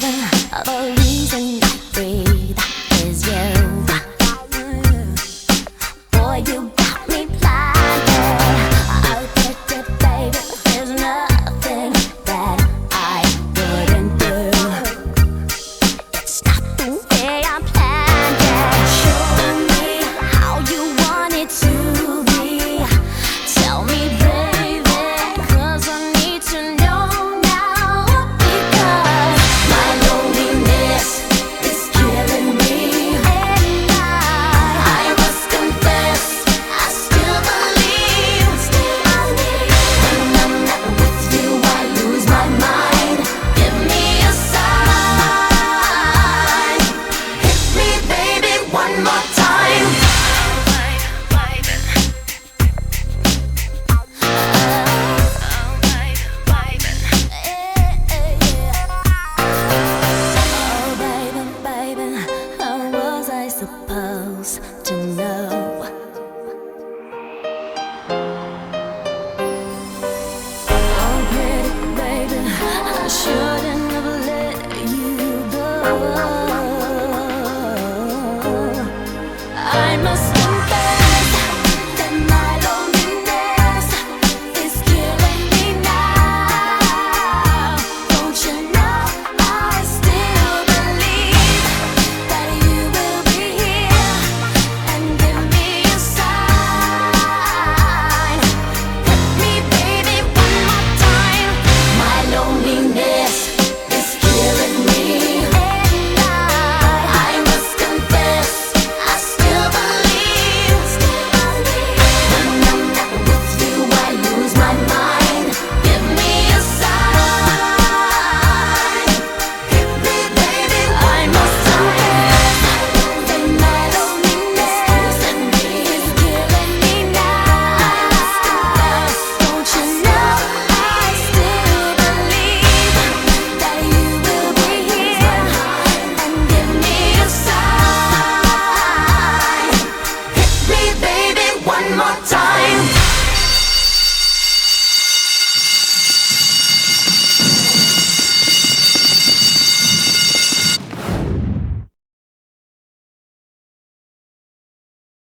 heaven of oh, all shouldn't one more time.